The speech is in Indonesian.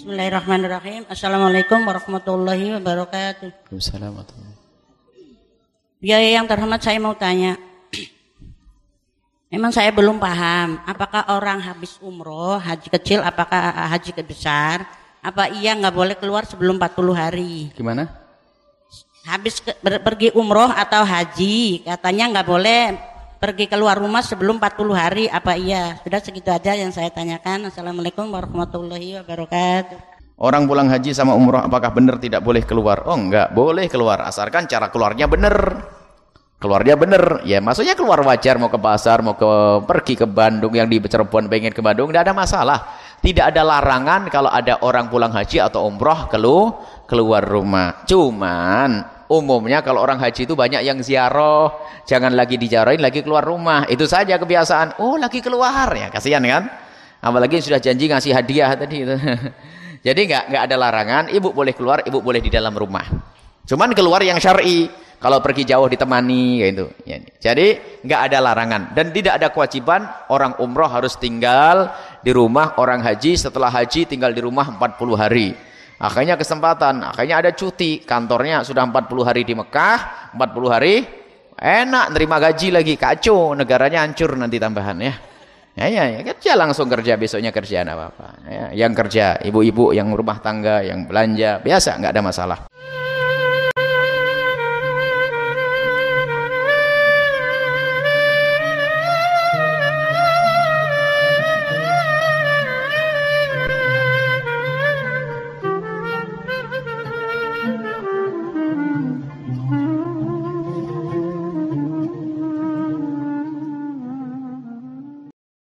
Bismillahirrahmanirrahim. Assalamualaikum warahmatullahi wabarakatuh. Waalaikumsalam. Biaya yang terhormat saya mau tanya. Memang saya belum paham, apakah orang habis umroh, haji kecil, apakah haji besar, apa iya nggak boleh keluar sebelum 40 hari? Gimana? Habis ke, ber, pergi umroh atau haji, katanya nggak boleh pergi keluar rumah sebelum 40 hari, apa iya? Sudah segitu aja yang saya tanyakan. Assalamualaikum warahmatullahi wabarakatuh. Orang pulang haji sama umroh apakah benar tidak boleh keluar? Oh enggak, boleh keluar asalkan cara keluarnya benar keluarnya bener ya maksudnya keluar wajar mau ke pasar mau ke pergi ke Bandung yang di pengen ke Bandung tidak ada masalah tidak ada larangan kalau ada orang pulang haji atau umroh kelu keluar rumah cuman umumnya kalau orang haji itu banyak yang ziarah jangan lagi dijarain lagi keluar rumah. Itu saja kebiasaan. Oh lagi keluar. Ya kasihan kan? Apalagi sudah janji ngasih hadiah tadi itu. Jadi nggak nggak ada larangan. Ibu boleh keluar ibu boleh di dalam rumah. Cuman keluar yang syar'i. Kalau pergi jauh ditemani gitu. Ya, jadi nggak ada larangan. Dan tidak ada kewajiban orang umroh harus tinggal di rumah orang haji. Setelah haji tinggal di rumah 40 hari. Akhirnya kesempatan, akhirnya ada cuti, kantornya sudah 40 hari di Mekah, 40 hari enak nerima gaji lagi, kacau, negaranya hancur nanti tambahan ya. Ya, ya, ya kerja langsung kerja besoknya kerjaan apa apa. Ya, yang kerja ibu-ibu yang rumah tangga, yang belanja biasa nggak ada masalah.